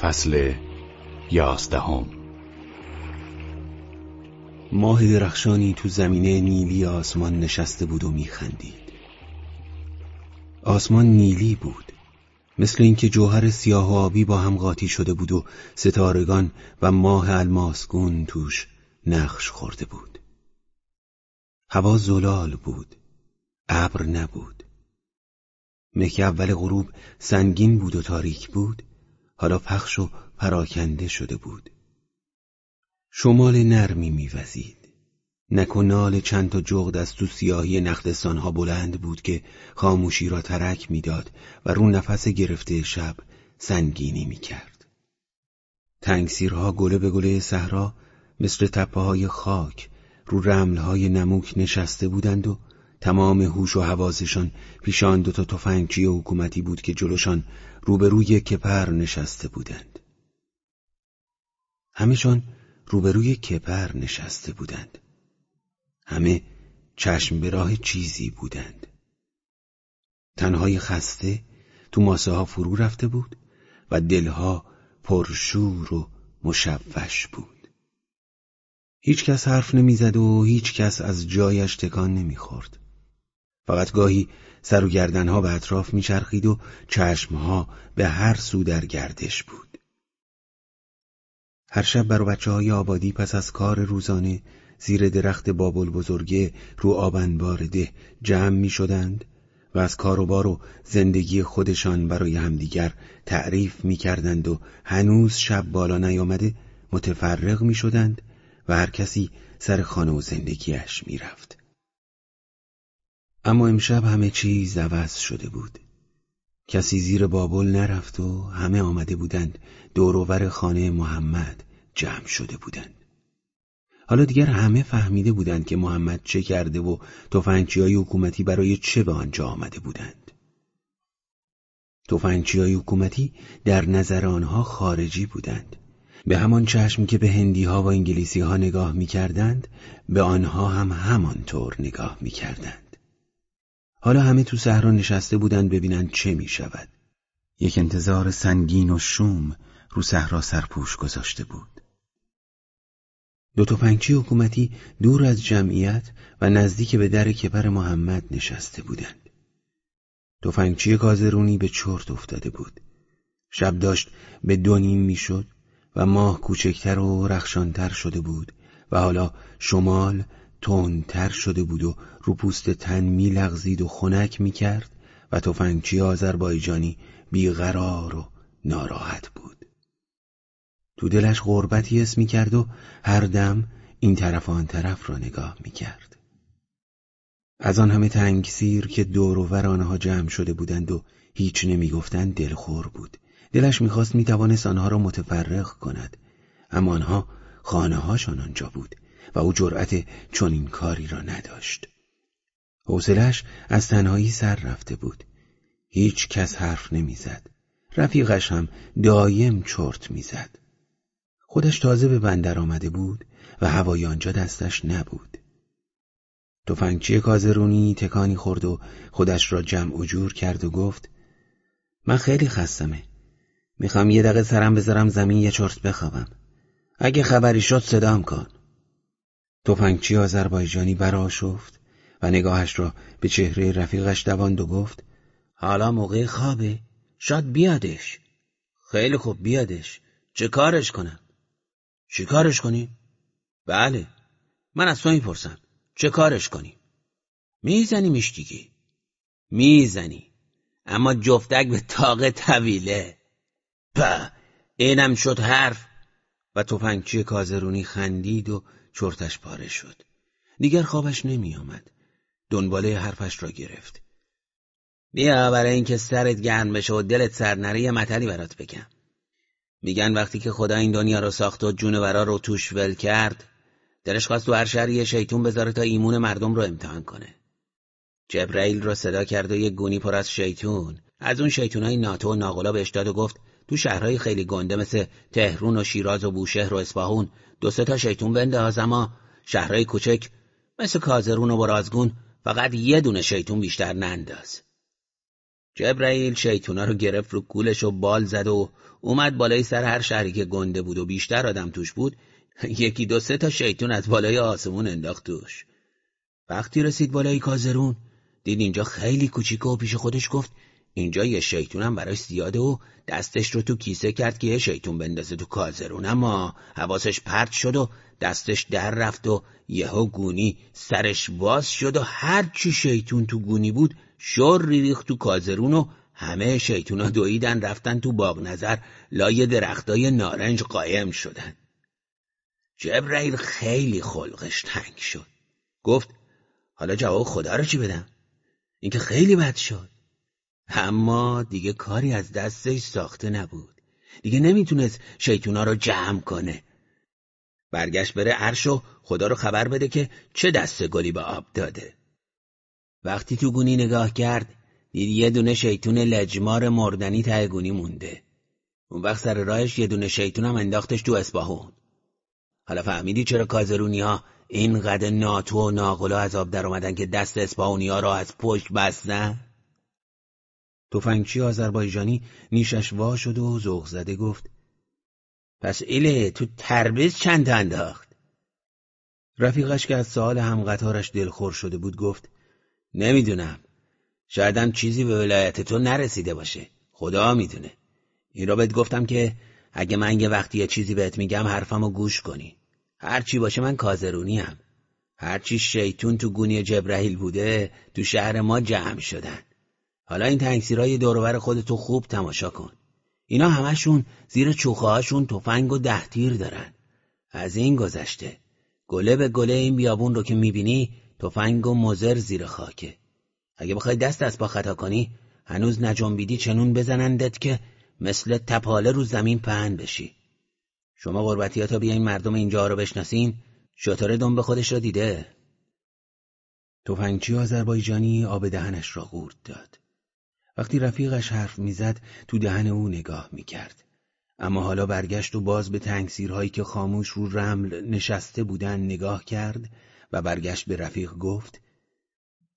فصل یازدهم. ماه درخشانی تو زمینه نیلی آسمان نشسته بود و میخندید. آسمان نیلی بود مثل اینکه جوهر سیاه و آبی با هم قاطی شده بود و ستارگان و ماه الماسگون توش نقش خورده بود. هوا زلال بود ابر نبود. مه اول غروب سنگین بود و تاریک بود. حالا پخش و پراکنده شده بود. شمال نرمی میوزید. نک و نال چند تا جغد از تو سیاهی نخدستانها بلند بود که خاموشی را ترک می‌داد و رو نفس گرفته شب سنگینی می‌کرد. تنگسیرها گله به گله صحرا مثل تپه های خاک رو رملهای نموک نشسته بودند و تمام هوش و حواسشان پیشان دو تا تفنگچی حکومتی بود که جلوشان روبروی کپر نشسته بودند. همهشان روبروی کپر نشسته بودند. همه چشم به راه چیزی بودند. تنهای خسته تو ماسه ها فرو رفته بود و دلها پرشور و مشوش بود. هیچ کس حرف نمی‌زد و هیچ کس از جایش تکان نمی‌خورد. فقط گاهی سر و گردنها به اطراف میچرخید و چشمها به هر سو در گردش بود هر شب بر بچه های آبادی پس از کار روزانه زیر درخت بابل بزرگه رو آبنبار ده جمع می شدند و از کار و و زندگی خودشان برای همدیگر تعریف می کردند و هنوز شب بالا نیامده متفرق می شدند و هر کسی سر خانه و زندگیش می رفت. اما امشب همه چیز عوض شده بود. کسی زیر بابل نرفت و همه آمده بودند. دوروبر خانه محمد جمع شده بودند. حالا دیگر همه فهمیده بودند که محمد چه کرده و توفنگچی های حکومتی برای چه به آنجا آمده بودند. توفنگچی های حکومتی در نظر آنها خارجی بودند. به همان چشم که به هندی ها و انگلیسی ها نگاه می کردند به آنها هم همانطور نگاه می کردند حالا همه تو صحرا نشسته بودند ببینند چه می شود. یک انتظار سنگین و شوم رو صحرا سرپوش گذاشته بود. دو پنچی حکومتی دور از جمعیت و نزدیک به در کپر محمد نشسته بودند. تفنگچی کازرونی به چرت افتاده بود. شب داشت به دو نیم می‌شد و ماه کوچکتر و رخشانتر شده بود و حالا شمال تندتر شده بود و رو پوست تن میلغزید و خنک می‌کرد و تفنگچی آذربایجانی بیقرار و ناراحت بود. تو دلش غربتی اسم می‌کرد و هر دم این طرف آن طرف را نگاه می‌کرد. از آن همه تنگسیر که دور و آنها جمع شده بودند و هیچ نمی‌گفتند دلخور بود. دلش می‌خواست می‌توانست آنها را متفرق کند. اما آنها خانه هاشان آنجا بود. و او جرأت چنین کاری را نداشت. حوصلش از تنهایی سر رفته بود. هیچ کس حرف نمی‌زد. رفیقش هم دایم چرت می‌زد. خودش تازه به بندر آمده بود و هوای آنجا دستش نبود. تفنگچی کازرونی؟ تکانی خورد و خودش را جمع و جور کرد و گفت من خیلی خستمه. می‌خوام یه دقیقه سرم بذارم زمین یه چرت بخوابم. اگه خبری شد صدام کن. تفنگچی آذربایجانی براشفت و نگاهش را به چهره رفیقش دواند و گفت حالا موقع خوابه. شاید بیادش. خیلی خوب بیادش. چه کارش کنم؟ چه کارش کنیم؟ بله. من از تو می‌پرسم چه کارش کنیم میزنیمش دیگه می‌زنی. اما جفتک به تاق طویله. په اینم شد حرف. و توپنگچی کازرونی خندید و چرتش پاره شد. دیگر خوابش نمی آمد دنباله حرفش را گرفت. بیا برای اینکه سرت گرم بشه و دلت سر نره یه مطلی برات بگم. میگن وقتی که خدا این دنیا رو ساخت و جونورا رو توش ول کرد دلش خواست تو هر شهری یه شیطون بذاره تا ایمون مردم رو امتحان کنه. جبرائیل رو صدا کرد و یه گونی پر از شیطون. از اون شیطونای ناتو و ناغلا بهش داد و گفت تو شهرهای خیلی گنده مثل تهرون و شیراز و بوشهر و اصفهون دو سه تا شیطون بنداز اما شهرهای کوچک مثل کازرون و برازگون فقط یه دونه شیطون بیشتر ننداز. جبرئیل شیطونا رو گرفت رو کولش و بال زد و اومد بالای سر هر شهری که گنده بود و بیشتر آدم توش بود یکی دو سه تا شیطون از بالای آسمون انداخت توش. وقتی رسید بالای کازرون دید اینجا خیلی کوچیکه و پیش خودش گفت اینجا یه شیطونم براش زیاده و دستش رو تو کیسه کرد که یه شیطون بندازه تو کازرون. اما حواسش پرت شد و دستش در رفت و یهو گونی سرش باز شد و هر چی شیطون تو گونی بود شر ریخت تو کازرون و همه شیطونا دویدن رفتن تو باغ نظر لای درختای نارنج قایم شدن. جبرئیل خیلی خلقش تنگ شد. گفت حالا جواب خدا رو چی بدم؟ اینکه خیلی بد شد. اما دیگه کاری از دستش ساخته نبود. دیگه نمی‌تونست شیطونا رو جمع کنه. برگشت بره عرش و خدا رو خبر بده که چه دست گلی به آب داده. وقتی تو گونی نگاه کرد دید یه دونه شیطون لجمار مردنی ته گونی مونده. اون وقت سر راهش یه دونه شیطون هم انداختش تو اسباهون حالا فهمیدی چرا کازرونی ها این قد ناتو و ناقلا از آب در اومدن که دست اسپاهونی ها را از پشت بستن؟ تفنگچی آذربایجانی نیشش وا شد و ذوق زده گفت پس ایله تو تربیز چند انداخت؟ رفیقش که از سوال هم قطارش دلخور شده بود گفت نمی‌دونم. شایدم چیزی به ولایت تو نرسیده باشه. خدا می‌دونه. این را بهت گفتم که اگه من یه وقتی یه چیزی بهت میگم حرفمو گوش کنی. هرچی باشه من کازرونیم هرچی شیطون تو گونی جبرهیل بوده تو شهر ما جمع شدن. حالا این تنگسیرای دورور خودتو خوب تماشا کن. اینا همشون زیر چوخه هاشون تفنگ و ده تیر دارن. از این گذشته. گله به گله این بیابون رو که می‌بینی تفنگ و مزر زیر خاکه. اگه بخوای دست از پا خطا کنی هنوز نجنبیدی چنون بزنندت که مثل تپاله رو زمین پهن بشی. شما قربتی ها تا بیاین مردم اینجا رو بشناسین شطور دم به خودش را دیده. تفنگچی آذربایجانی آب دهنش را قورت داد. وقتی رفیقش حرف می‌زد تو دهن او نگاه می‌کرد اما حالا برگشت و باز به تنگسیرهایی که خاموش رو رمل نشسته بودن نگاه کرد و برگشت به رفیق گفت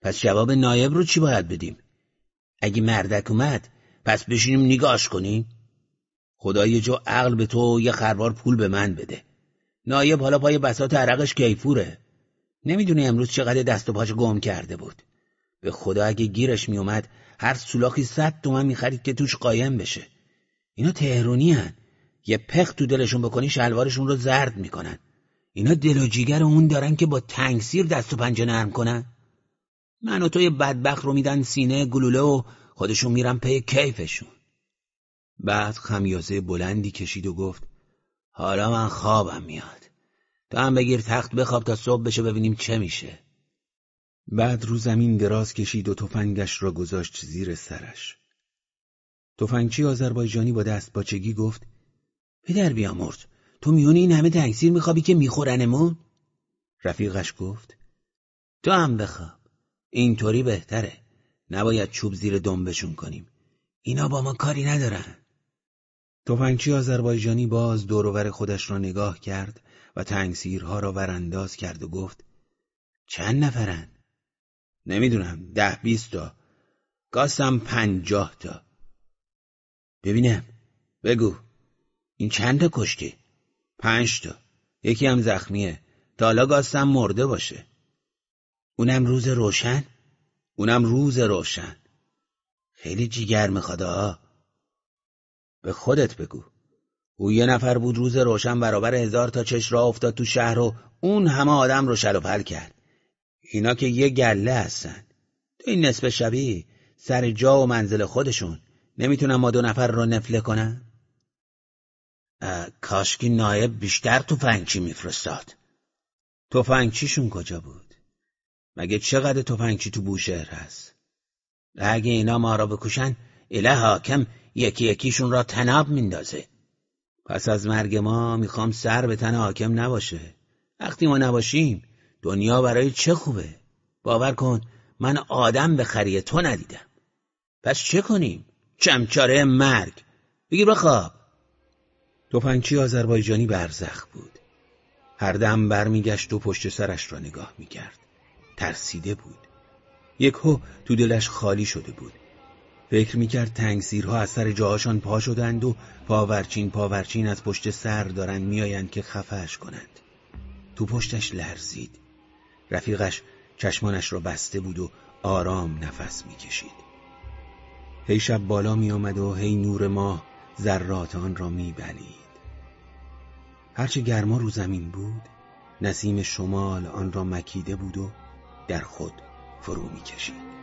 پس جواب نایب رو چی باید بدیم؟ اگه مردک اومد پس بشینیم نگاش کنیم؟ خدا یه جا عقل به تو یه خروار پول به من بده نایب حالا پای بسات عرقش کیفوره نمی‌دونی امروز چقدر دست و پاش گم کرده بود به خدا اگه گیرش میومد هر سولاخی صد تومن می‌خرید که توش قایم بشه. اینا تهرونی هن. یه پخ تو دلشون بکنی شلوارشون رو زرد می‌کنن. اینا دل و جیگر اون دارن که با تنگسیر دست و پنجه نرم کنن. من و توی بدبخت رو میدن سینه گلوله و خودشون میرن پی کیفشون. بعد خمیازه بلندی کشید و گفت حالا من خوابم میاد. تو هم بگیر تخت بخواب تا صبح بشه ببینیم چه میشه. بعد رو زمین دراز کشید و تفنگش را گذاشت زیر سرش تفنگچی آذربایجانی با دست باچگی گفت پدر بیامرد تو میونی این همه تنگسیر میخوابی که میخورنمون؟ رفیقش گفت تو هم بخواب اینطوری بهتره نباید چوب زیر دنبشون کنیم اینا با ما کاری ندارن تفنگچی آذربایجانی باز دوروبر خودش را نگاه کرد و تنگسیرها را ورانداز کرد و گفت چند نفرن؟ نمی‌دونم ده بیست تا. گاستم پنجاه تا. ببینم. بگو. این چند تا کشتی؟ پنج تا. یکی هم زخمیه. تا حالا گاستم مرده باشه. اونم روز روشن؟ اونم روز روشن. خیلی جیگر می‌خواد به خودت بگو. او یه نفر بود روز روشن برابر هزار تا چش را افتاد تو شهر و اون همه آدم رو شل و پل کرد. اینا که یه گله هستن تو این نصف شبی سر جا و منزل خودشون نمی‌تونن ما دو نفر رو نفله کنن؟ کاشکی نایب بیشتر تفنگچی میفرستاد تفنگچیشون کجا بود؟ مگه چقدر تفنگچی تو بوشهر هست؟ اگه اینا ما را بکشن اله حاکم یکی یکیشون را تناب میندازه پس از مرگ ما می‌خوام سر به تن حاکم نباشه وقتی ما نباشیم دنیا برای چه خوبه؟ باور کن من آدم به خریه تو ندیدم. پس چه کنیم؟ چمچاره مرگ. بگیر بخواب. توپنچی آذربایجانی برزخ بود. هر دم برمیگشت و پشت سرش را نگاه می‌کرد. ترسیده بود. یکو تو دلش خالی شده بود. فکر می‌کرد تنگسیرها از سر جاهاشان پا شدند و پاورچین پاورچین از پشت سر دارند میآیند که خفهش کنند. تو پشتش لرزید. رفیقش چشمانش را بسته بود و آرام نفس می‌کشید هی شب بالا می آمد و هی نور ماه ذرات آن را می بلید. هرچه گرما رو زمین بود نسیم شمال آن را مکیده بود و در خود فرو می کشید.